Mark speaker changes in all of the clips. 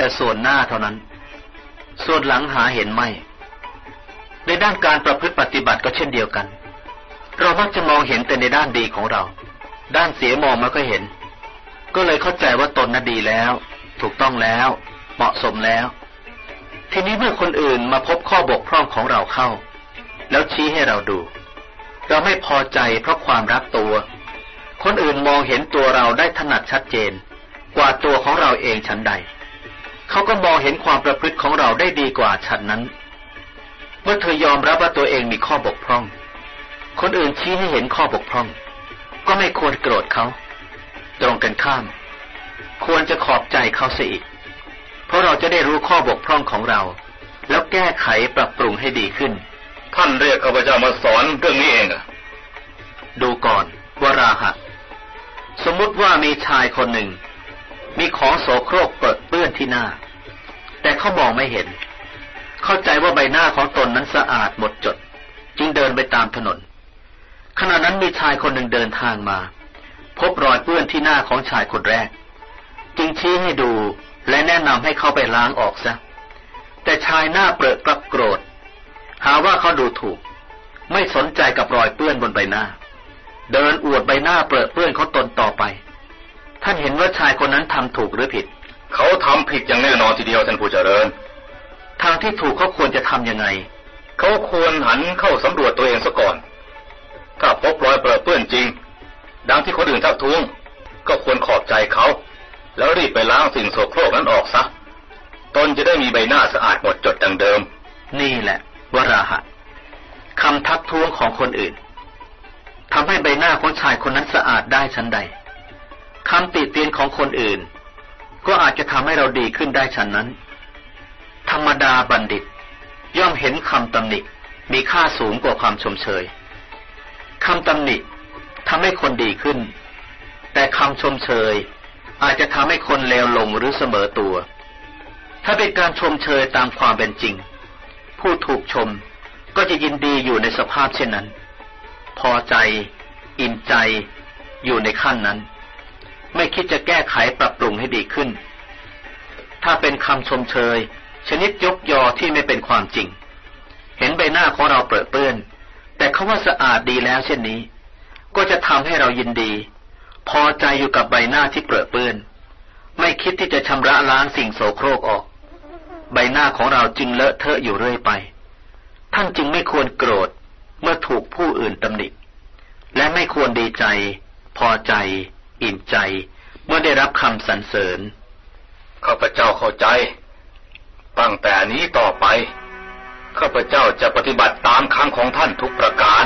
Speaker 1: แต่ส่วนหน้าเท่านั้น ส่วนหลังหาเห็นไม่ ในด้านการประพฤติปฏิบัติก็เช่นเดียวกัน เรามักจะมองเห็นแต่ในด้านดีของเรา ด้านเสียมองไม่ก็เห็น ก็เลยเข้าใจว่าตนน่ะดีแล้ว ถูกต้องแล้ว เหมาะสมแล้ว ทีนี้เมื่อคนอื่นมาพบข้อบกพร่องของเราเข้า แล้วชี้ให้เราดู เราไม่พอใจเพราะความรักตัว คนอื่นมองเห็นตัวเราได้ถนัดชัดเจน กว่าตัวของเราเองฉันใด เขาก็มองเห็นความประพฤติของเราได้ดีกว่าฉันนั้น เมื่อเธอยอมรับว่าตัวเองมีข้อบกพร่อง คนอื่นชี้ให้เห็นข้อบกพร่อง ก็ไม่ควรโกรธเขา ตรงกันข้าม ควรจะขอบใจเขาเสียอีก เพราะเราจะได้รู้ข้อบกพร่องของเรา แล้วแก้ไขปรับปรุงให้ดีขึ้น
Speaker 2: ท่านเรียกข้าพเจ้ามาสอนเรื่องนี้เองอะ
Speaker 1: ดูก่อนวราหะ สมมุติว่ามีชายคนหนึ่ง มีของโสโครกเปิด เปื้อนที่หน้า แต่เขามองไม่เห็น เข้าใจว่าใบหน้าของตนนั้นสะอาดหมดจด จึงเดินไปตามถนน ขณะนั้นมีชายคนหนึ่งเดินทางมา พบรอยเปื้อนที่หน้าของชายคนแรก จึงชี้ให้ดูและแนะนำให้เขาไปล้างออกซะ แต่ชายหน้าเปรอะกลับโกรธ หาว่าเขาดูถูก ไม่สนใจกับรอยเปื้อนบนใบหน้า เดินอวดใบหน้าเปรอะเปื้อนเขาตนต่อไป ท่านเห็นว่าชายคนนั้นทำถูกหรือผิด
Speaker 2: เขาทำผิดอย่างแน่นอนทีเดียวท่านผู้เจริญ
Speaker 1: ทางที่ถูกเขาควรจะทำยังไง
Speaker 2: เขาควรหันเข้าสำรวจตัวเองซะก่อน ถ้าพบรอยเปรอะเปื้อนจริง ดังที่คนอื่นทักท้วง ก็ควรขอบใจเขา แล้วรีบไปล้างสิ่งโสโครกนั้นออกซะตนจะได้มีใบหน้าสะอาดหมดจดดังเดิม
Speaker 1: นี่แหละ วราหะคำทักท้วงของคนอื่นทำให้ใบหน้าของชายคนนั้นสะอาดได้ชั้นใดคำติเตียนของคนอื่น ก็อาจจะทำให้เราดีขึ้นได้ชั้นนั้น ธรรมดาบัณฑิต ย่อมเห็นคำตำหนิมีค่าสูงกว่าความชมเชยคำตำหนิทำให้คนดีขึ้น แต่คำชมเชย อาจจะทำให้คนเลวลงหรือเสมอตัว ถ้าเป็นการชมเชยตามความเป็นจริง ผู้ถูกชมก็จะยินดีอยู่ในสภาพเช่นนั้น พอใจ อิ่มใจ อยู่ในขั้นนั้น ไม่คิดจะแก้ไขปรับปรุงให้ดีขึ้น ถ้าเป็นคำชมเชย ชนิดยกยอที่ไม่เป็นความจริง เห็นใบหน้าของเราเปื้อนเปื้อน แต่เขาว่าสะอาดดีแล้วเช่นนี้ ก็จะทำให้เรายินดี พอใจอยู่กับใบหน้าที่เปื้อนเปื้อน ไม่คิดที่จะชำระล้างสิ่งโสโครกออก ใบหน้าของเราจึงเลอะเทอะอยู่เรื่อยไป ท่านจึงไม่ควรโกรธเมื่อถูกผู้อื่นตำหนิและไม่ควรดีใจ พอใจ อิ่มใจ เมื่อได้รับคำสรรเสริญ
Speaker 2: ข้าพเจ้าเข้าใจ ตั้งแต่นี้ต่อไปข้าพเจ้าจะปฏิบัติตามคำของท่านทุกประการ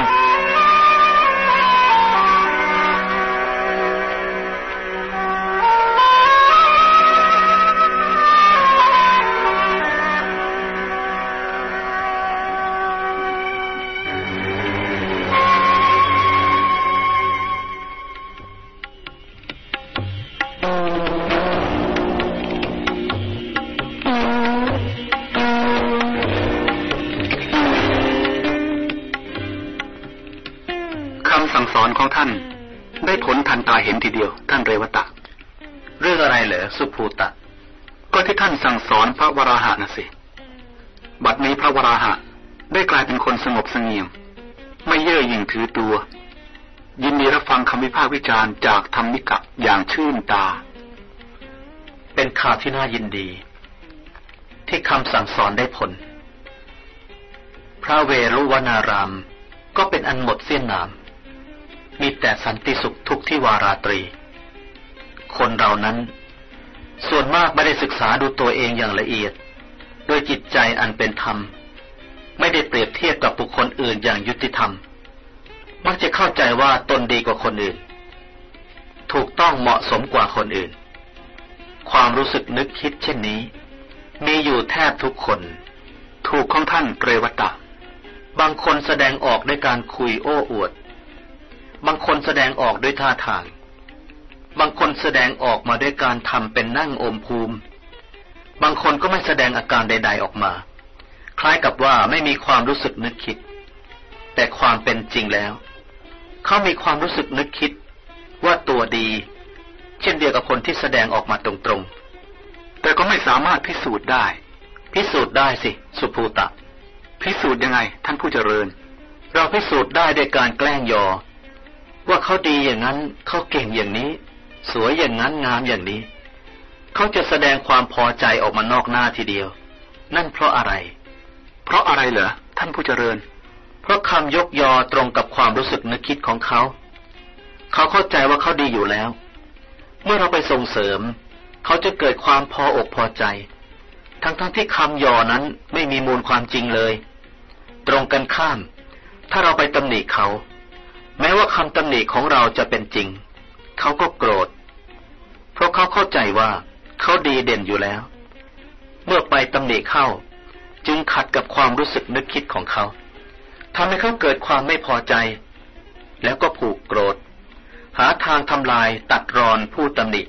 Speaker 3: สุ
Speaker 1: ภูตะ
Speaker 3: ก็ที่ท่านสั่งสอนพระวราหะนะสิ บัดนี้พระวราหะได้กลายเป็นคนสงบสงี่ยม ไม่เย่อหยิ่งถือตัว ยินดีรับฟังคำวิพากษ์วิจารณ์จากธรรมิกะอย่างชื่นตา
Speaker 1: เป็นข่าวที่น่ายินดี ที่คำสั่งสอนได้ผล พระเวรุวนารามก็เป็นอันหมดเสี้ยนนาม มีแต่สันติสุขทุกที่วาราตรี คนเรานั้น ส่วนมากไม่ได้ศึกษาดูตัวเองอย่างละเอียด โดยจิตใจอันเป็นธรรม ไม่ได้เปรียบเทียบกับบุคคลอื่นอย่างยุติธรรม มักจะเข้าใจว่าตนดีกว่าคนอื่น ถูกต้องเหมาะสมกว่าคนอื่น ความรู้สึกนึกคิดเช่นนี้ มีอยู่แทบทุกคน
Speaker 3: ถูกของท่านเกรวตะ
Speaker 1: บางคนแสดงออกด้วยการคุยโอ้อวด บางคนแสดงออกด้วยท่าทาง บางคนแสดงออกมาด้วยการทำเป็นนั่งอมภูมิ บางคนก็ไม่แสดงอาการใด ๆออกมา คล้ายกับว่าไม่มีความรู้สึกนึกคิด แต่ความเป็นจริงแล้ว เขามีความรู้สึกนึกคิด ว่าตัวดี เช่นเดียวกับคนที่แสดงออกมาตรงๆ
Speaker 3: แต่ก็ไม่สามารถพิสูจน์ได้
Speaker 1: พิสูจน์ได้สิ สุภูตะ
Speaker 3: พิสูจน์ยังไง ท่านผู้เจริญ
Speaker 1: เราพิสูจน์ได้ด้วยการแกล้งยอ ว่าเขาดีอย่างนั้นเขาเก่งอย่างนี้ สวยอย่างนั้นงามอย่างนี้ เขาจะแสดงความพอใจออกมานอกหน้าทีเดียว นั่นเพราะอะไร
Speaker 3: เพราะอะไรเหรอท่านผู้เจริญ
Speaker 1: เพราะคำยกยอตรงกับความรู้สึกนึกคิดของเขา เขาเข้าใจว่าเขาดีอยู่แล้ว เมื่อเราไปส่งเสริม เขาจะเกิดความพออกพอใจ ทั้งๆทที่คำยอนั้นไม่มีมูลความจริงเลย ตรงกันข้าม ถ้าเราไปตำหนิเขา แม้ว่าคำตำหนิของเราจะเป็นจริง เขาก็โกรธ เพราะเขาเข้าใจว่าเขาดีเด่นอยู่แล้ว เมื่อไปตำหนิเข้า จึงขัดกับความรู้สึกนึกคิดของเขาทำให้เขาเกิดความไม่พอใจ แล้วก็ผูกโกรธ หาทางทำลายตัดรอนผู้ตำหนิ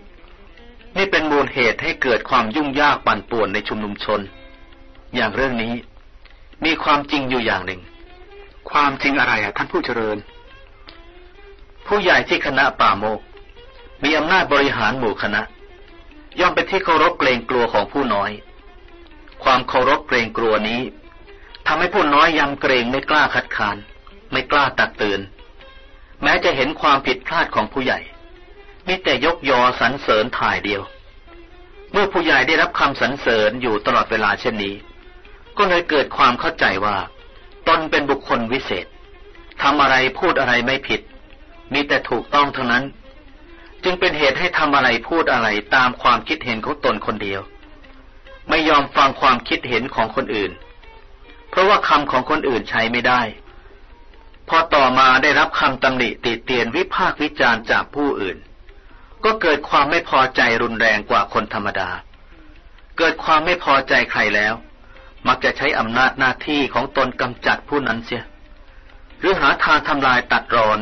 Speaker 1: นี่เป็นมูลเหตุให้เกิดความยุ่งยากปั่นป่วนในชุมนุมชน อย่างเรื่องนี้ มีความจริงอยู่อย่างหนึ่ง
Speaker 3: ความจริงอะไรอะท่านผู้เจริญ
Speaker 1: ผู้ใหญ่ที่คณะป่าโมก มีอำนาจบริหารหมู่คณะ ย่อมเป็นที่เคารพเกรงกลัวของผู้น้อย ความเคารพเกรงกลัวนี้ทำให้ผู้น้อยยำเกรงไม่กล้าคัดค้าน ไม่กล้าตักเตือน แม้จะเห็นความผิดพลาดของผู้ใหญ่มีแต่ยกยอสรรเสริญถ่ายเดียว เมื่อผู้ใหญ่ได้รับคำสรรเสริญอยู่ตลอดเวลาเช่นนี้ ก็เลยเกิดความเข้าใจว่า ตนเป็นบุคคลวิเศษทำอะไรพูดอะไรไม่ผิด มีแต่ถูกต้องเท่านั้น จึงเป็นเหตุให้ทำอะไรพูดอะไรตามความคิดเห็นของตนคนเดียว ไม่ยอมฟังความคิดเห็นของคนอื่น เพราะว่าคำของคนอื่นใช้ไม่ได้ พอต่อมาได้รับคำตำหนิติเตียนวิพากษ์วิจารณ์จากผู้อื่น ก็เกิดความไม่พอใจรุนแรงกว่าคนธรรมดา เกิดความไม่พอใจใครแล้ว มักจะใช้อำนาจหน้าที่ของตนกำจัดผู้นั้นเสีย หรือหาทางทำลายตัดรอน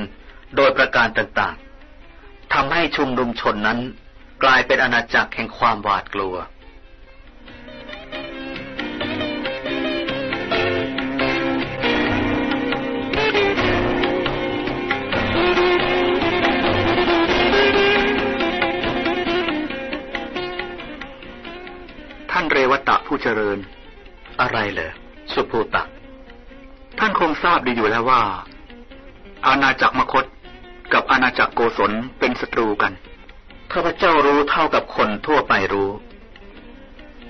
Speaker 1: โดยประการต่าง ทำให้ชุมนุมชนนั้น กลายเป็นอาณาจักรแห่งความหวาดกลัว
Speaker 3: ท่านเรวตะผู้เจริญ
Speaker 1: อะไรเหรอสุภูตะ
Speaker 3: ท่านคงทราบดีอยู่แล้วว่า อาณาจักรมคต กับอาณาจักรโกศลเป็นศัตรูกัน
Speaker 1: ข้าพเจ้ารู้เท่ากับคนทั่วไปรู้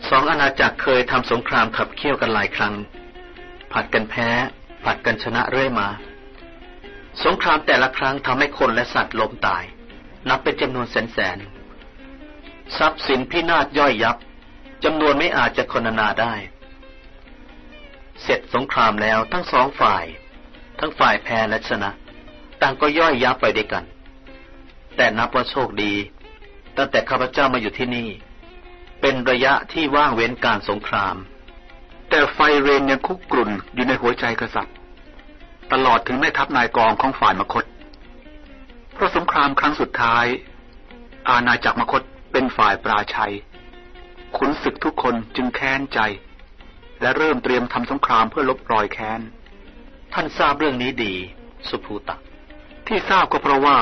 Speaker 1: สองอาณาจักรเคยทำสงครามขับเคี่ยวกันหลายครั้ง ผัดกันแพ้ ผัดกันชนะเรื่อยมา สงครามแต่ละครั้งทำให้คนและสัตว์ล้มตาย นับเป็นจำนวนแสนแสนทรัพย์สินพินาศย่อยยับจำนวนไม่อาจจะคนนาได้ เสร็จสงครามแล้วทั้งสองฝ่าย ทั้งฝ่ายแพ้และชนะ ต่างก็ย่อยยับไปด้วยกัน แต่นับว่าโชคดี ตั้งแต่ข้าพเจ้ามาอยู่ที่นี่ เป็นระยะที่ว่างเว้นการสงคราม
Speaker 3: แต่ไฟเรนยังคุกกรุ่นอยู่ในหัวใจกษัตริย์ ตลอดถึงแม่ทัพนายกองของฝ่ายมคต เพราะสงครามครั้งสุดท้าย อาณาจักรมคตเป็นฝ่ายปราชัย ขุนศึกทุกคนจึงแค้นใจ และเริ่มเตรียมทำสงครามเพื่อลบรอยแค้น
Speaker 1: ท่านทราบเรื่องนี้ดี สุภูตะ
Speaker 3: ที่ทราบก็เพราะว่า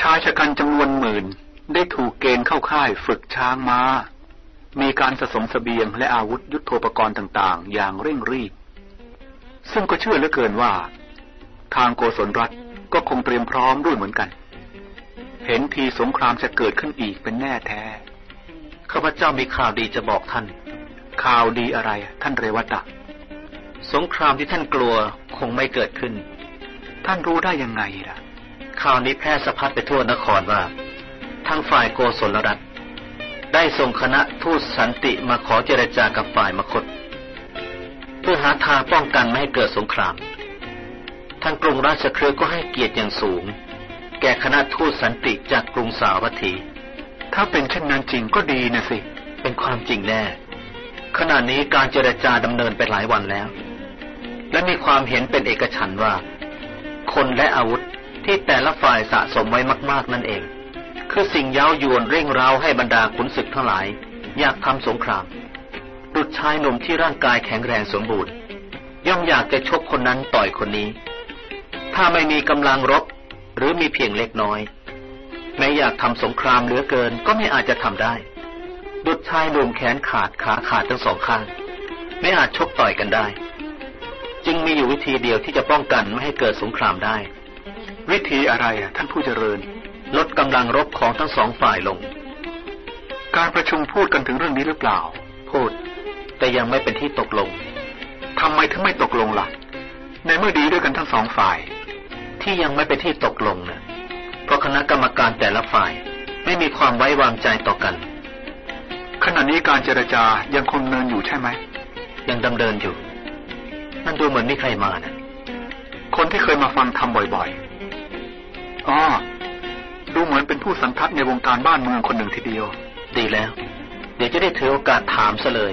Speaker 3: ชายชะกันจำนวนหมื่นได้ถูกเกณฑ์เข้าค่ายฝึกช้างม้า มีการสะสมสเสบียงและอาวุธยุทโธปกรณ์ต่างๆ อย่างเร่งรีบ ซึ่งก็เชื่อเหลือเกินว่า ทางโกศลรัฐก็คงเตรียมพร้อมด้วยเหมือนกัน เห็นทีสงครามจะเกิดขึ้นอีกเป็นแน่แท้
Speaker 1: ข้าพเจ้ามีข่าวดีจะบอกท่าน
Speaker 3: ข่าวดีอะไรท่านเรวัตะ
Speaker 1: สงครามที่ท่านกลัวคงไม่เกิดขึ้น
Speaker 3: ท่านรู้ได้ยังไงล่ะ
Speaker 1: ข่าวนี้แพร่สะพัดไปทั่วนครว่าทางฝ่ายโกศลรัฐ ได้ส่งคณะทูตสันติมาขอเจรจากับฝ่ายมคต เพื่อหาทางป้องกันไม่ให้เกิดสงคราม ทางกรุงราชเครือก็ให้เกียรติอย่างสูง แก่คณะทูตสันติจากกรุงสาวัตถี
Speaker 3: ถ้าเป็นเช่นนั้นจริงก็ดีนะสิ
Speaker 1: เป็นความจริงแน่ ขณะนี้การเจรจาดำเนินไปหลายวันแล้ว และมีความเห็นเป็นเอกฉันว่า คนและอาวุธที่แต่ละฝ่ายสะสมไว้มาก ๆ นั่นเอง คือสิ่งเย้ายวนเร่งเร้าให้บรรดาขุนศึกทั้งหลาย อยากทำสงครามดุจชายหนุ่มที่ร่างกายแข็งแรงสมบูรณ์ย่อมอยากจะชกคนนั้นต่อยคนนี้ ถ้าไม่มีกำลังรบหรือมีเพียงเล็กน้อย แม้อยากทำสงครามเหลือเกินก็ไม่อาจจะทำได้ดุดชายหนุ่มแขนขาดขาขาดทั้งสองข้าง ไม่อาจชกต่อยกันได้ จึงมีอยู่วิธีเดียวที่จะป้องกันไม่ให้เกิดสงครามได้
Speaker 3: วิธีอะไรอะท่านผู้เจริญ
Speaker 1: ลดกำลังรบของทั้งสองฝ่ายลง
Speaker 3: การประชุมพูดกันถึงเรื่องนี้หรือเปล่า
Speaker 1: พูด แต่ยังไม่เป็นที่ตกลง
Speaker 3: ทำไมถึงไม่ตกลงล่ะ ในเมื่อดีด้วยกันทั้งสองฝ่าย
Speaker 1: ที่ยังไม่เป็นที่ตกลงนะเพราะคณะกรรมการแต่ละฝ่ายไม่มีความไว้วางใจต่อกัน
Speaker 3: ขณะนี้การเจรจายังคงเนินอยู่ใช่ไหม
Speaker 1: ยังดำเนินอยู่ นั่นดูเหมือนมีใครมานะ
Speaker 3: คนที่เคยมาฟังทำบ่อยๆอ๋อดูเหมือนเป็นผู้สันทัดในวงการบ้านเมืองคนหนึ่งทีเดียว
Speaker 1: ดีแล้ว เดี๋ยวจะได้ถือโอกาสถามซะเลย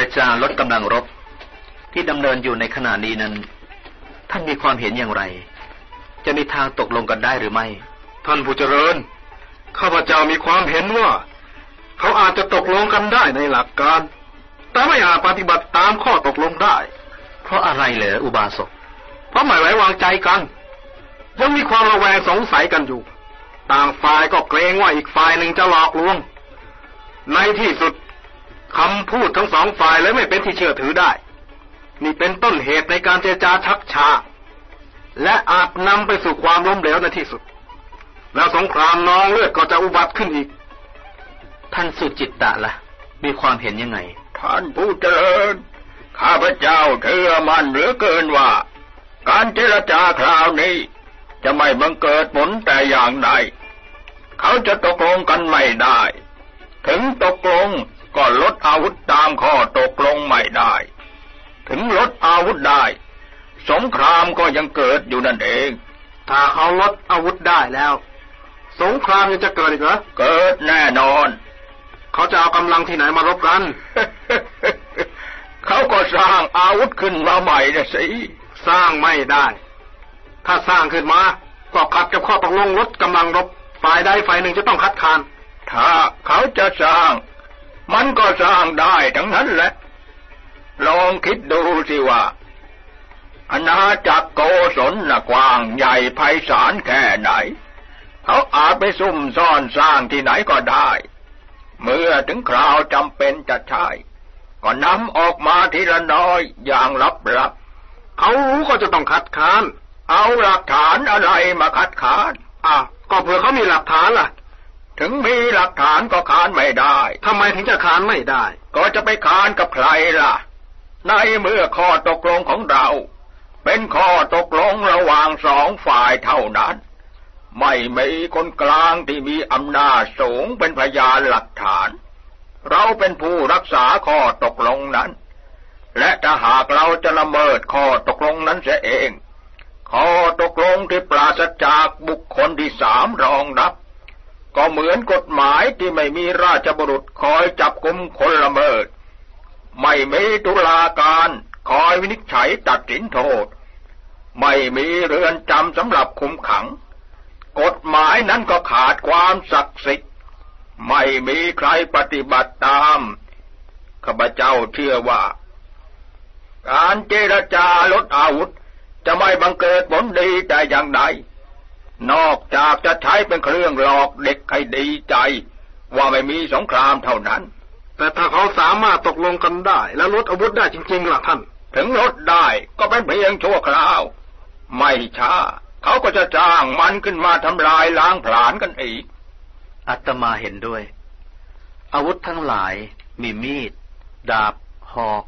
Speaker 1: รเจรจาลดกำลังรบ ที่ดำเนินอยู่ในขณะนี้นั้น ท่านมีความเห็นอย่างไร จะมีทางตกลงกันได้หรือไม่
Speaker 4: ท่านผู้เจริญ ข้าพเจ้ามีความเห็นว่า เขาอาจจะตกลงกันได้ในหลักการ แต่ไม่อาจปฏิบัติตามข้อตกลงได้
Speaker 1: เพราะอะไรเหรออุบาสก
Speaker 4: เพราะไม่ไว้วางใจกัน ยังมีความระแวงสงสัยกันอยู่ ต่างฝ่ายก็เกรงว่าอีกฝ่ายหนึ่งจะหลอกลวง ในที่สุด คำพูดทั้งสองฝ่ายเลยไม่เป็นที่เชื่อถือได้ นี่เป็นต้นเหตุในการเจรจาชักช้าและอาจนำไปสู่ความล้มเหลวในที่สุด แล้วสงครามนองเลือดก็จะอุบัติขึ้นอีก
Speaker 1: ท่านสุจิตตะละ่ะ มีความเห็นยังไง
Speaker 5: ท่านผู้เจริญ ข้าพเจ้าเชื่อมันเหลือเกินว่า การเจรจาคราวนี้ จะไม่บังเกิดผลแต่อย่างใด เขาจะตกลงกันไม่ได้ ถึงตกลง ก็ลดอาวุธตามข้อตกลงไม่ได้ ถึงลดอาวุธได้ สงครามก็ยังเกิดอยู่นั่นเอง
Speaker 4: ถ้าเขาลดอาวุธได้แล้ว สงครามยังจะเกิดอีกเหรอ
Speaker 5: เกิดแน่นอน
Speaker 4: เขาจะเอากำลังที่ไหนมารบกัน
Speaker 5: เขาก็สร้างอาวุธขึ้นมาใหม่นะสิ
Speaker 4: สร้างไม่ได้ ถ้าสร้างขึ้นมา ก็ขัดกับข้อตกลงลดกำลังรบ ฝ่ายใดฝ่ายหนึ่งจะต้องคัดค้าน
Speaker 5: ถ้าเขาจะสร้าง มันก็สร้างได้ทั้งนั้นแหละ ลองคิดดูสิว่าอาณาจักรโกศลน่ะกว้างใหญ่ไพศาลแค่ไหน เขาอาจไปซุ่มซ่อนสร้างที่ไหนก็ได้ เมื่อถึงคราวจำเป็นจะใช้ก็นำออกมาทีละน้อยอย่างลับๆ
Speaker 4: เขารู้ก็จะต้องคัดค้าน
Speaker 5: เอาหลักฐานอะไรมาคัดค้าน
Speaker 4: อะก็เผื่อเขามีหลักฐานล่ะ
Speaker 5: ถึงมีหลักฐานก็ค้านไม่ได้
Speaker 4: ทำไมถึงจะค้านไม่ได้
Speaker 5: ก็จะไปค้านกับใครล่ะ ในเมื่อข้อตกลงของเรา เป็นข้อตกลงระหว่างสองฝ่ายเท่านั้น ไม่มีคนกลางที่มีอำนาจสูงเป็นพยานหลักฐาน เราเป็นผู้รักษาข้อตกลงนั้น และถ้าหากเราจะละเมิดข้อตกลงนั้นเสียเอง ข้อตกลงที่ปราศจากบุคคลที่สามรองรับ ก็เหมือนกฎหมายที่ไม่มีราชบุรุษคอยจับกุมคนละเมิด ไม่มีตุลาการคอยวินิจฉัยตัดสินโทษ ไม่มีเรือนจำสำหรับคุมขัง กฎหมายนั้นก็ขาดความศักดิ์สิทธิ์ ไม่มีใครปฏิบัติตาม ข้าพเจ้าเชื่อว่า การเจรจาลดอาวุธจะไม่บังเกิดผลดีแต่อย่างใด นอกจากจะใช้เป็นเครื่องหลอกเด็กให้ดีใจ ว่าไม่มีสงครามเท่านั้น
Speaker 4: แต่ถ้าเขาสามารถตกลงกันได้ และลดอาวุธได้จริงๆล่ะท่าน
Speaker 5: ถึงลดได้ก็เป็นเพียงชั่วคราว ไม่ช้า เขาก็จะจ้างมันขึ้นมาทำลายล้างผลาญกันอีก
Speaker 1: อัตมาเห็นด้วย อาวุธทั้งหลาย มีมีด ดาบ หอก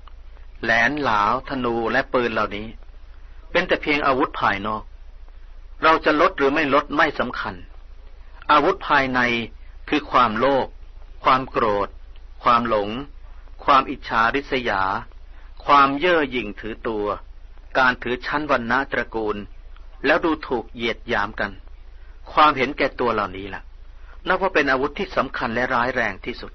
Speaker 1: แหลนหลาว ธนูและปืนเหล่านี้ เป็นแต่เพียงอาวุธภายนอก เราจะลดหรือไม่ลดไม่สำคัญ อาวุธภายในคือความโลภความโกรธ ความหลง ความอิจฉาริษยา ความเย่อหยิ่งถือตัว การถือชั้นวันณะตระกูล แล้วดูถูกเหยียดยามกัน ความเห็นแก่ตัวเหล่านี้ล่ะ นับว่าเป็นอาวุธที่สำคัญและร้ายแรงที่สุด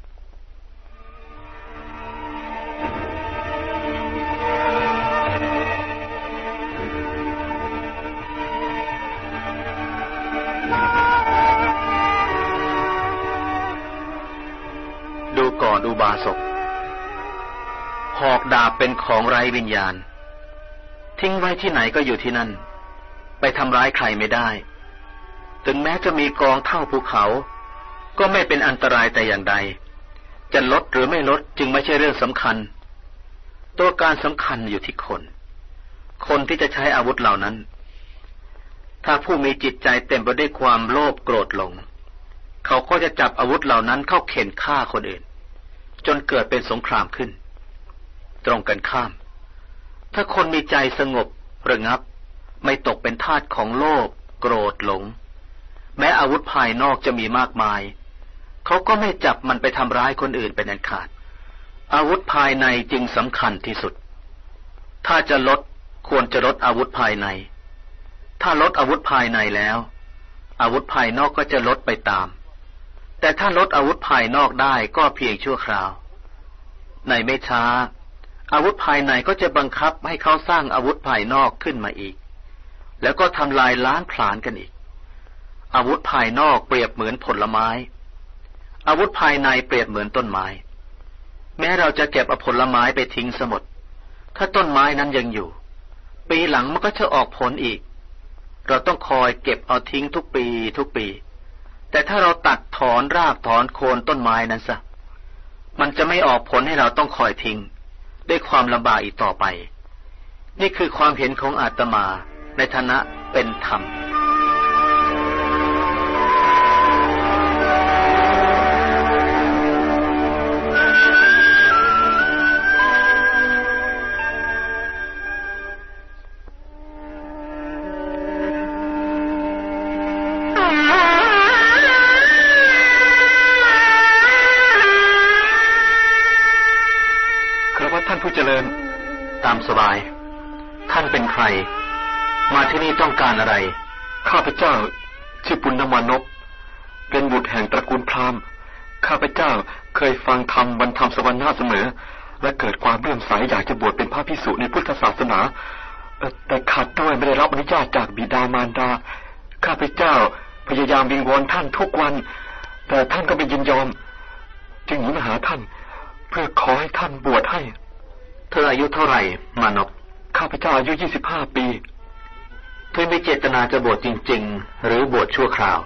Speaker 1: ก่อนอุบาสก หอกดาบเป็นของไร้วิญญาณ ทิ้งไว้ที่ไหนก็อยู่ที่นั่น ไปทำร้ายใครไม่ได้ ถึงแม้จะมีกองเท่าภูเขา ก็ไม่เป็นอันตรายแต่อย่างใด จะลดหรือไม่ลดจึงไม่ใช่เรื่องสำคัญ ตัวการสำคัญอยู่ที่คน คนที่จะใช้อาวุธเหล่านั้น ถ้าผู้มีจิตใจเต็มไปด้วยความโลภโกรธหลงเขาก็จะจับอาวุธเหล่านั้นเข้าเข็นฆ่าคนอื่น จนเกิดเป็นสงครามขึ้น ตรงกันข้าม ถ้าคนมีใจสงบระงับ ไม่ตกเป็นทาสของโลภโกรธหลง แม้อาวุธภายนอกจะมีมากมาย เขาก็ไม่จับมันไปทำร้ายคนอื่นเป็นอันขาด อาวุธภายในจึงสำคัญที่สุด ถ้าจะลดควรจะลดอาวุธภายใน ถ้าลดอาวุธภายในแล้ว อาวุธภายนอกก็จะลดไปตาม แต่ถ้าลดอาวุธภายนอกได้ก็เพียงชั่วคราว ในไม่ช้า อาวุธภายในก็จะบังคับให้เขาสร้างอาวุธภายนอกขึ้นมาอีก แล้วก็ทำลายล้างผลาญกันอีก อาวุธภายนอกเปรียบเหมือนผลไม้ อาวุธภายในเปรียบเหมือนต้นไม้ แม้เราจะเก็บเอาผลไม้ไปทิ้งสมดถ้าต้นไม้นั้นยังอยู่ ปีหลังมันก็จะออกผลอีก เราต้องคอยเก็บเอาทิ้งทุกปีทุกปี แต่ถ้าเราตัดถอนรากถอนโคนต้นไม้นั้นซะมันจะไม่ออกผลให้เราต้องคอยทิ้งด้วยความลำบากอีกต่อไป นี่คือความเห็นของอาตมาในฐานะเป็นธรรม สบาย ท่านเป็นใคร มาที่นี่ต้องการอะไร
Speaker 6: ข้าพเจ้าชื่อปุณณมานพเป็นบุตรแห่งตระกูลพราหมณ์ ข้าพเจ้าเคยฟังธรรมบรรธรรมสวรรค์เสมอ และเกิดความเลื่อมใสอยากจะบวชเป็นพระภิกษุในพุทธศาสนา แต่ขัดด้วยไม่ได้รับอนุญาตจากบิดามารดา ข้าพเจ้าพยายามวิงวอนท่านทุกวัน แต่ท่านก็ไม่ยินยอม จึงหนีมาหาท่าน เพื่อขอให้ท่านบวชให้
Speaker 1: เธออายุเท่าไหร่ มานพ
Speaker 6: ข้าพเจ้าอายุยี่สิบห้าปี
Speaker 1: เธอมีเจตนาจะบวชจริง ๆ หรือบวชชั่วคราว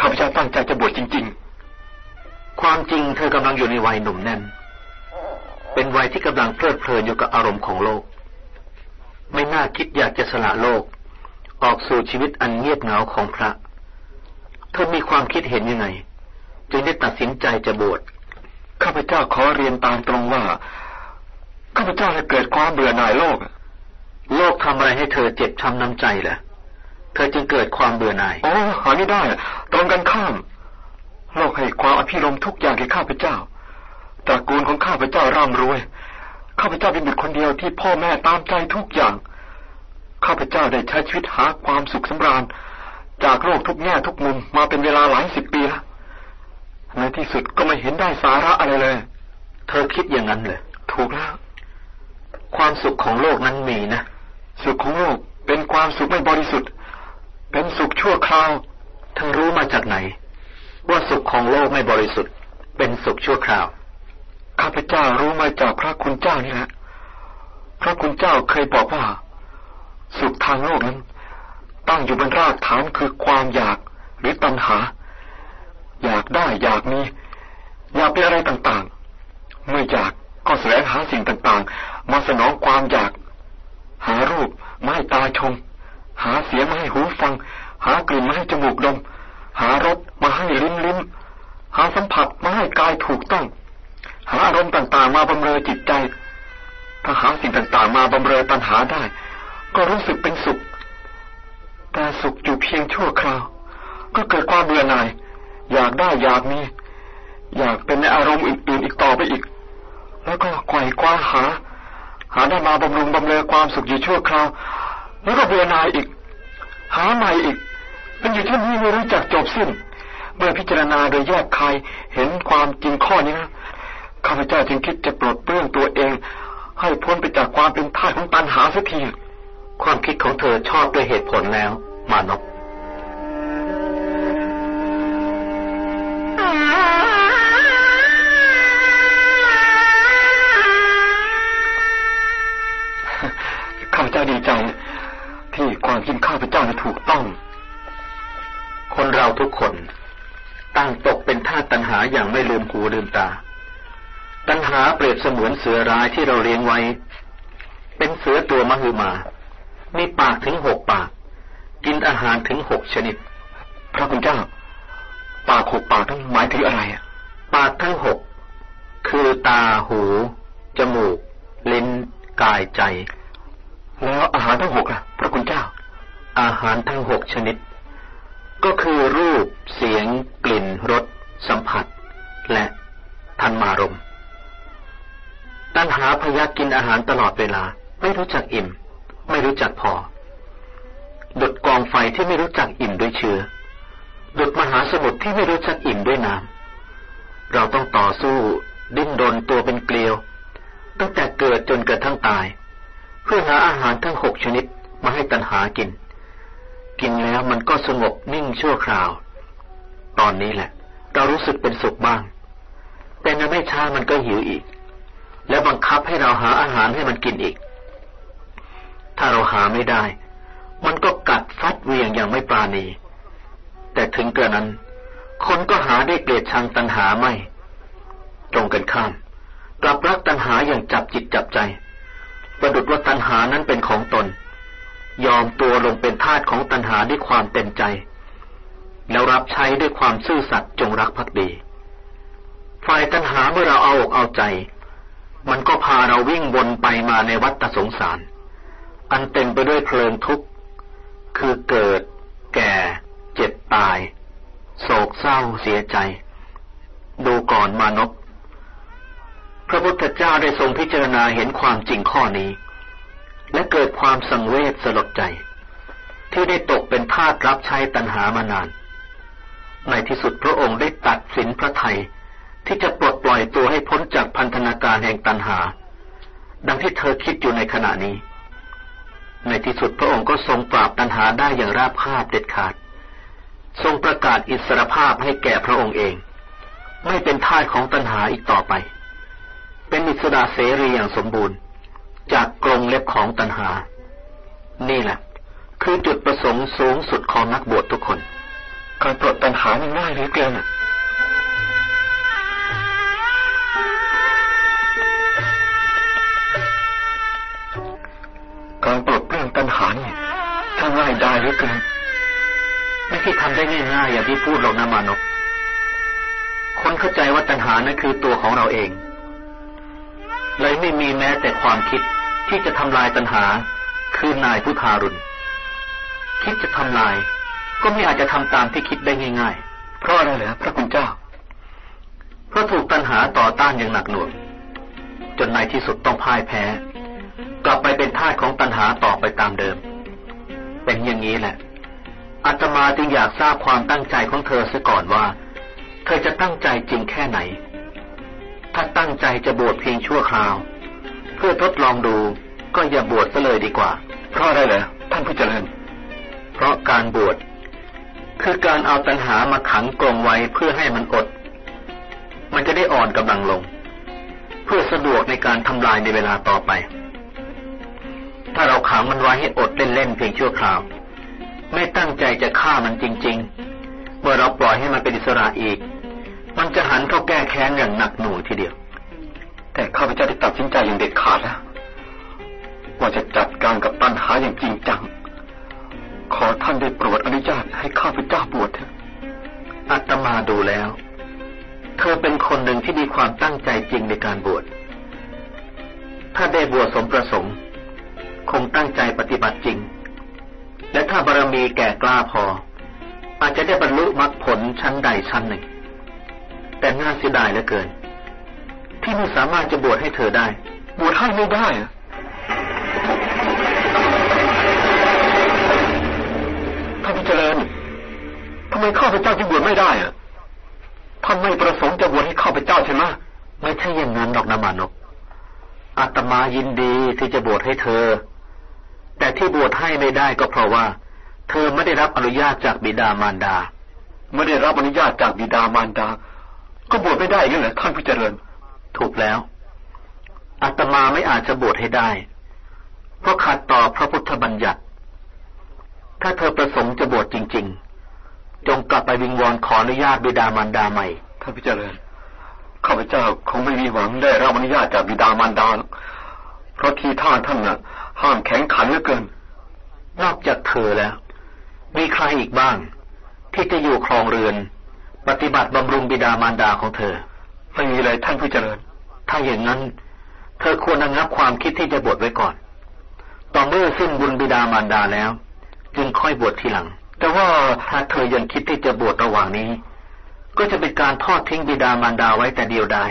Speaker 6: ข้าพเจ้าตั้งใจจะบวชจริง
Speaker 1: ความจริงเธอกำลังอยู่ในวัยหนุ่มแน่น เป็นวัยที่กำลังเพลิดเพลินอยู่กับอารมณ์ของโลก ไม่น่าคิดอยากจะสละโลก ออกสู่ชีวิตอันเงียบเหงาของพระ เธอมีความคิดเห็นยังไง จึงได้ตัดสินใจจะบวช
Speaker 6: ๆข้าพเจ้าขอเรียนตามตรงว่า ข้าพเจ้าได้เกิดความเบื่อหน่ายโลก
Speaker 1: โลกทำอะไรให้เธอเจ็บช้ำน้ำใจล่ะเธอจึงเกิดความเบื่อหน่าย
Speaker 6: โอ้หาไม่ได้ตรงกันข้าม โลกให้ความอภิรมย์ทุกอย่างแก่ข้าพเจ้าตระกูลของข้าพเจ้าร่ำรวยข้าพเจ้าเป็นบุตรคนเดียวที่พ่อแม่ตามใจทุกอย่าง ข้าพเจ้าได้ใช้ชีวิตหาความสุขสำราญ จากโลกทุกแง่ทุกมุมมาเป็นเวลาหลายสิบปีแล้วในที่สุดก็ไม่เห็นได้สาระอะไรเลย
Speaker 1: เธอคิดอย่างนั้นเลย
Speaker 6: ถูกแล้ว
Speaker 1: ความสุขของโลกนั้นมีนะ
Speaker 6: สุขของโลกเป็นความสุขไม่บริสุทธิ์ เป็นสุขชั่วคราว
Speaker 1: เธอรู้มาจากไหน ว่าสุขของโลกไม่บริสุทธิ์ เป็นสุขชั่วคราว
Speaker 6: ข้าพเจ้ารู้มาจากพระคุณเจ้านี่แหละพระคุณเจ้าเคยบอกว่า สุขทางโลกนั้น ตั้งอยู่บนรากฐานคือความอยากหรือตัณหา อยากได้อยากมี อยากเป็นอะไรต่างๆ เมื่ออยาก ก็แสวงหาสิ่งต่างๆ มาสนองความอยาก หารูปมาให้ตาชม หาเสียงมาให้หูฟัง หากลิ่นมาให้จมูกดม หารสมาให้ลิ้มลิ้มหาสัมผัสมาให้กายถูกต้อง หาอารมณ์ต่างๆ มาบำเรอจิตใจ ถ้าหาสิ่งต่างๆ มาบำเรอตัณหาได้ ก็รู้สึกเป็นสุข แต่สุขอยู่เพียงชั่วคราว ก็เกิดความเบื่อหน่าย อยากได้อยากมี อยากเป็นในอารมณ์อื่นๆอีกต่อไปอีก แล้วก็ไขว่คว้าหา หาได้มาบำรุงบำเรอความสุขอยู่ชั่วคราว แล้วก็เบื่อหน่ายอีก หาใหม่อีกเป็นอยู่เท่นี้ไม่รู้จักจบสิ้น เมื่อพิจารณาโดยแยกคายเห็นความจริงข้อนี้นะข้าพเจ้าจึงคิดจะปลดเปลื้องตัวเอง ให้พ้นไปจากความเป็นทาสของตันหาสักที
Speaker 1: ความคิดของเธอชอบด้วยเหตุผลแล้ว มานพ
Speaker 6: ทุก
Speaker 1: คน ตั้งตกเป็นทาตัณหาอย่างไม่ลืมหูลืมตา ตัณหาเปรียบเสมือนเสือร้ายที่เราเลี้ยงไว้ เป็นเสือตัวมหึมา มีปากถึงหกปาก กินอาหารถึงหกชนิด
Speaker 6: พระคุณเจ้า ปากหกปากทั้งหมายถึงอะไรอะ
Speaker 1: ปากทั้งหกคือตาหู จมูก ลิ้น กายใจ
Speaker 6: แล้วอาหารทั้งหกล่ะ พระคุณเจ้า
Speaker 1: อาหารทั้งหกชนิด ก็คือรูป เสียง กลิ่น รส สัมผัส และธรรมารมตัณหาพยากินอาหารตลอดเวลา ไม่รู้จักอิ่ม ไม่รู้จักพอ ดุดกองไฟที่ไม่รู้จักอิ่มด้วยเชื้อ ดุดมหาสมุทรที่ไม่รู้จักอิ่มด้วยน้ำ เราต้องต่อสู้ ดิ้นรนตัวเป็นเกลียว ตั้งแต่เกิดจนเกระทั่งตาย เพื่อหาอาหารทั้งหกชนิดมาให้ตัณหากิน กินแล้วมันก็สงบนิ่งชั่วคราว ตอนนี้แหละ เรารู้สึกเป็นสุขบ้าง แต่ในไม่ช้ามันก็หิวอีก แล้วบังคับให้เราหาอาหารให้มันกินอีก ถ้าเราหาไม่ได้ มันก็กัดฟัดเวียงอย่างไม่ปราณี แต่ถึงกระนั้น คนก็หาได้เกลียดชังตัณหาไม่ ตรงกันข้ามกลับรักตัณหาอย่างจับจิตจับใจ ประดุดว่าตัณหานั้นเป็นของตน ยอมตัวลงเป็นทาสของตัณหาด้วยความเต็มใจ แล้วรับใช้ด้วยความซื่อสัตย์จงรักภักดี ฝ่ายตัณหาเมื่อเราเอาอกเอาใจ มันก็พาเราวิ่งวนไปมาในวัฏสงสาร อันเต็มไปด้วยเพลิงทุกข์ คือเกิด แก่ เจ็บตาย โศกเศร้าเสียใจ ดูก่อนมานพพระพุทธเจ้าได้ทรงพิจารณาเห็นความจริงข้อนี้ และเกิดความสังเวชสลดใจ ที่ได้ตกเป็นทาสรับใช้ตัณหามานาน ในที่สุดพระองค์ได้ตัดสินพระไทยที่จะปลดปล่อยตัวให้พ้นจากพันธนาการแห่งตัณหา ดังที่เธอคิดอยู่ในขณะนี้ ในที่สุดพระองค์ก็ทรงปราบตัณหาได้อย่างราบคาบเด็ดขาด ทรงประกาศอิสรภาพให้แก่พระองค์เอง ไม่เป็นทาสของตัณหาอีกต่อไป เป็นอิสระเสรีอย่างสมบูรณ์ จากกรงเล็บของตัณหา นี่แหละ คือจุดประสงค์สูงสุดของนักบวชทุกคน
Speaker 6: การปลดตัณหานี่ง่ายเหลือเกินอะการปลดเปลื้องตัณหานี่ถ้าง่ายได้หลือเกิน
Speaker 1: ไม่ใช่ทำได้ง่ายๆอย่างที่พูดหรอกนะมานพคนเข้าใจว่าตัณหานั้นคือตัวของเราเอง เลยไม่มีแม้แต่ความคิด ที่จะทำลายตัณหาคือนายผู้ทารุณ คิดจะทำลาย ก็ไม่อาจจะทำตามที่คิดได้ง่าย
Speaker 6: เพราะอะไรเหรอพระคุณเจ้า
Speaker 1: เพราะถูกตัณหาต่อต้านอย่างหนักหน่วง จนในที่สุดต้องพ่ายแพ้ กลับไปเป็นทาสของตัณหาต่อไปตามเดิม เป็นอย่างนี้แหละอาตมาจึงอยากทราบความตั้งใจของเธอเสียก่อนว่า เธอจะตั้งใจจริงแค่ไหน ถ้าตั้งใจจะบวชเพียงชั่วคราว เพื่อทดลองดูก็อย่าบวชซะเลยดีกว่า
Speaker 6: เพราะอะไรเหรอท่านผู้เจริญ
Speaker 1: เพราะการบวชคือการเอาตัณหามาขังกรงไว้เพื่อให้มันอด มันจะได้อ่อนกำลังลง เพื่อสะดวกในการทำลายในเวลาต่อไป ถ้าเราขังมันไว้ให้อดเล่นๆเพียงชั่วคราว ไม่ตั้งใจจะฆ่ามันจริง ๆ เมื่อเราปล่อยให้มันเป็นอิสระอีก มันจะหันเข้าแก้แค้นอย่างหนักหน่วงทีเดียว
Speaker 6: แต่ข้าพเจ้าได้ตัดสินใจอย่างเด็ดขาดแล้วว่าจะจัดการกับปัญหาอย่างจริงจัง ขอท่านได้โปรดอนุญาตให้ข้าพเจ้าบวชเถอะ
Speaker 1: อาตมาดูแล้ว เธอเป็นคนหนึ่งที่มีความตั้งใจจริงในการบวช ถ้าได้บวชสมประสงค์ คงตั้งใจปฏิบัติจริง และถ้าบารมีแก่กล้าพอ อาจจะได้บรรลุมรรคผลชั้นใดชั้นหนึ่ง แต่น่าเสียดายเหลือเกิน ที่ไม่สามารถจะบวชให้เธอได้
Speaker 6: บวชให้ไม่ได้อะท่านพิจารณาทำไมข้าพเจ้าจึงบวชไม่ได้อะท่านไม่ประสงค์จะบวชให้ข้าพเจ้าใช่ไหม
Speaker 1: ไม่ใช่อย่างนั้นดอกนามานพอาตมายินดีที่จะบวชให้เธอ แต่ที่บวชให้ไม่ได้ก็เพราะว่า เธอไม่ได้รับอนุญาตจากบิดามารดา
Speaker 6: ไม่ได้รับอนุญาตจากบิดามารดา ก็บวชไม่ได้อย่างไรท่านผู้เจริญ
Speaker 1: ถูกแล้วอาตมาไม่อาจจะบวชให้ได้ เพราะขัดต่อพระพุทธบัญญัติ ถ้าเธอประสงค์จะบวชจริง ๆ จงกลับไปวิงวอนขออนุญาตบิดามารดาใหม่
Speaker 6: ท่านผู้เจริญข้าพเจ้าคงไม่มีหวังได้รับอนุญาตจากบิดามารดา เพราะทีท่าท่านน่ะ ห้ามแข็งขันเหลือเกิน
Speaker 1: นอกจากเธอแล้ว มีใครอีกบ้าง ที่จะอยู่ครองเรือน ปฏิบัติบำรุงบิดามารดาของเธอ
Speaker 6: ไม่มีเลยท่านผู้เจริญ
Speaker 1: ถ้าอย่างนั้น เธอควรระงับความคิดที่จะบวชไว้ก่อน ต่อเมื่อสิ้นบุญบิดามารดาแล้ว จึงค่อยบวชทีหลัง แต่ว่าถ้าเธอยังคิดที่จะบวชระหว่างนี้ ก็จะเป็นการทอดทิ้งบิดามารดาไว้แต่เดียวดาย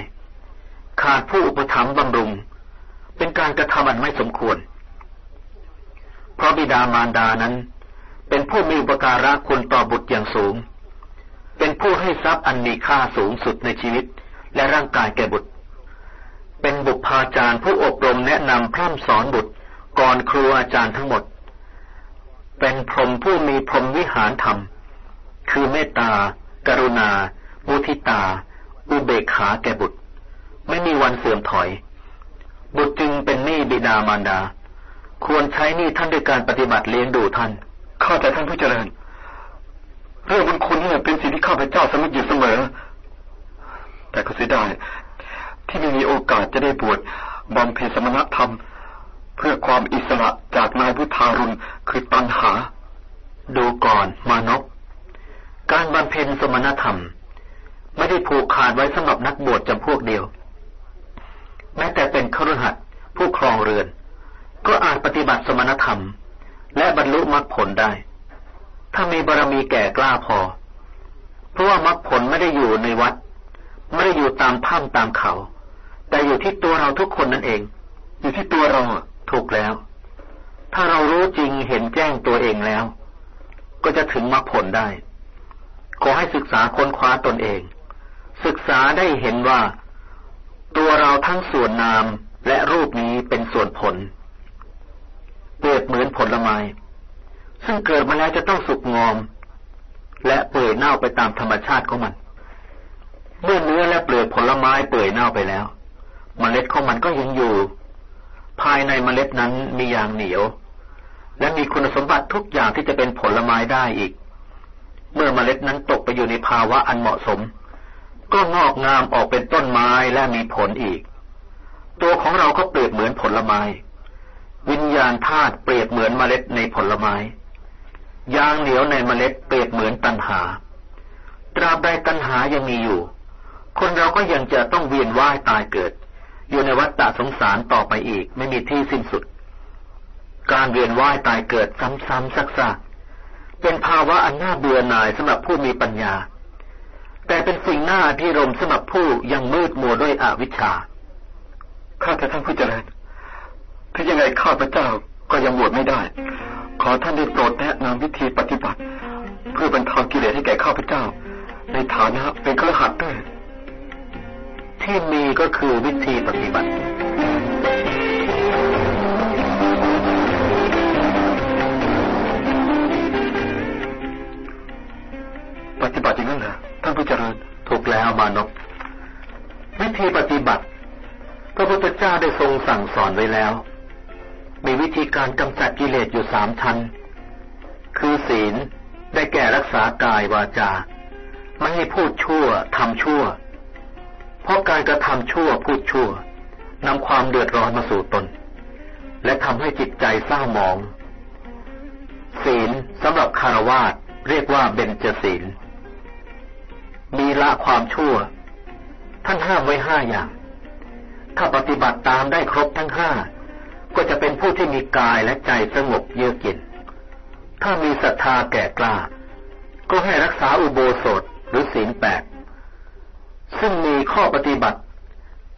Speaker 1: ขาดผู้อุปถัมภ์บำรุง เป็นการกระทำอันไม่สมควร เพราะบิดามารดานั้น เป็นผู้มีอุปการะคุณต่อบุตรอย่างสูง เป็นผู้ให้ทรัพย์อันมีค่าสูงสุดในชีวิต และร่างกายแก่บุตร เป็นบุพาจารย์ผู้อบรมแนะนำพร่ำสอนบุตร ก่อนครูอาจารย์ทั้งหมด เป็นพรหมผู้มีพรหมวิหารธรรม คือเมตตา กรุณา มุทิตา อุเบกขาแก่บุตร ไม่มีวันเสื่อมถอย บุตรจึงเป็นหนี้บิดามารดา ควรใช้หนี้ท่านด้วยการปฏิบัติเลี้ยงดูท่าน
Speaker 6: ข้าแต่ท่านผู้เจริญ เรื่องบุญคุณเนี่ยเป็นสิ่งที่ข้าพเจ้าสำนึกอยู่เสมอ แต่ก็เสียดายที่ไม่มีโอกาสจะได้บวชบำเพ็ญสมณธรรม เพื่อความอิสระจากนายพุทธารุณคือตัณหา
Speaker 1: ดูก่อนมานพการบำเพ็ญสมณธรรม ไม่ได้ผูกขาดไว้สำหรับนักบวชจำพวกเดียว แม้แต่เป็นครหัสผู้ครองเรือน ก็อาจปฏิบัติสมณธรรม และบรรลุมรรคผลได้ ถ้ามีบารมีแก่กล้าพอ เพราะว่ามรรคผลไม่ได้อยู่ในวัด ไม่ได้อยู่ตามถ้ำตามเขา แต่อยู่ที่ตัวเราทุกคนนั่นเอง
Speaker 6: อยู่ที่ตัวเราอะ
Speaker 1: ถูกแล้ว ถ้าเรารู้จริงเห็นแจ้งตัวเองแล้ว ก็จะถึงมรรคผลได้ ขอให้ศึกษาค้นคว้าตนเอง ศึกษาได้เห็นว่า ตัวเราทั้งส่วนนามและรูปนี้เป็นส่วนผลเปรียบเหมือนผลไม้ซึ่งเกิดมาแล้วจะต้องสุกงอม และเปื่อยเน่าไปตามธรรมชาติของมัน เมื่อเนื้อและเปลือกผลไม้เปื่อยเน่าไปแล้วเมล็ดของมันก็ยังอยู่ ภายในเมล็ดนั้นมียางเหนียว และมีคุณสมบัติทุกอย่างที่จะเป็นผลไม้ได้อีก เมื่อเมล็ดนั้นตกไปอยู่ในภาวะอันเหมาะสม ก็งอกงามออกเป็นต้นไม้และมีผลอีก ตัวของเราก็เปรียบเหมือนผลไม้ วิญญาณธาตุเปรียบเหมือนเมล็ดในผลไม้ ยางเหนียวในเมล็ดเปรียบเหมือนตันหา ตราบใดตันหายังมีอยู่ คนเราก็ยังจะต้องเวียนว่ายตายเกิด อยู่ในวัฏฏะสงสารต่อไปอีก ไม่มีที่สิ้นสุด การเวียนว่ายตายเกิดซ้ำๆซักๆเป็นภาวะอันน่าเบื่อหน่ายสำหรับผู้มีปัญญา แต่เป็นสิ่งหน่าที่รมสำหรับผู้ยังมืดมัวด้วยอวิชชา
Speaker 6: ข้าแต่ท่านผู้เจริญถ้ายังไงข้าพเจ้าก็ยังบวชไม่ได้ ขอท่านได้โปรดแนะนำวิธีปฏิบัติ เพื่อบรรเทากิเลสให้แก่ข้าพเจ้า ในฐานะเป็นครหัสถ์ด้วย
Speaker 1: ที่มีก็คือวิธีปฏิบัติ
Speaker 6: ปฏิบัติอย่างนั้นเหรอท่านผู้เจริญ
Speaker 1: ถูกแล้วมานพวิธีปฏิบัติ พระพุทธเจ้าได้ทรงสั่งสอนไว้แล้ว มีวิธีการกำจัดกิเลสอยู่สามชั้น คือศีลได้แก่รักษากายวาจา ไม่ให้พูดชั่วทำชั่ว ราะการกระทำชั่วพูดชั่วนำความเดือดร้อนมาสู่ตน และทำให้จิตใจเศร้าหมอง ศีลสำหรับคารวาสเรียกว่าเบญจศีล มีละความชั่ว ท่านห้ามไว้ห้าอย่าง ถ้าปฏิบัติตามได้ครบทั้งห้าก็จะเป็นผู้ที่มีกายและใจสงบเยือกเย็น ถ้ามีศรัทธาแก่กล้า ก็ให้รักษาอุโบสถหรือศีลแปด ซึ่งมีข้อปฏิบัติ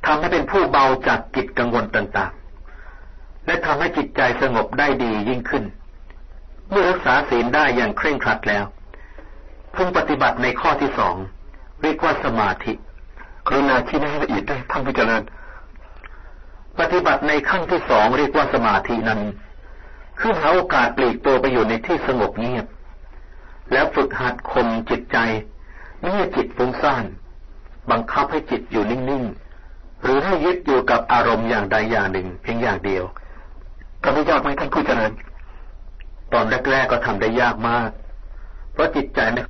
Speaker 1: ทำให้เป็นผู้เบาจากกิจกังวลต่างๆ และทำให้จิตใจสงบได้ดียิ่งขึ้น เมื่อรักษาศีลได้อย่างเคร่งครัดแล้วพึงปฏิบัติในข้อที่สองเรียกว่าสมาธิ
Speaker 3: กรุณาชี้แนะให้ละเอียดด้วยท่านผู้เจริญ
Speaker 1: ปฏิบัติในขั้นที่สองเรียกว่าสมาธินั้น คือหาโอกาสปลีกตัวไปอยู่ในที่สงบเงียบ แล้วฝึกหัดข่มจิตใจไม่ให้จิตฟุ้งซ่าน บังคับให้จิตอยู่นิ่งๆ หรือให้ยึดอยู่กับอารมณ์อย่างใดอย่างหนึ่ง เพียงอย่างเดียว
Speaker 3: ทำได้ยากไหมท่านผู้เจริญ
Speaker 1: ตอนแรกๆก็ทำได้ยากมาก เพราะจิตใจไม่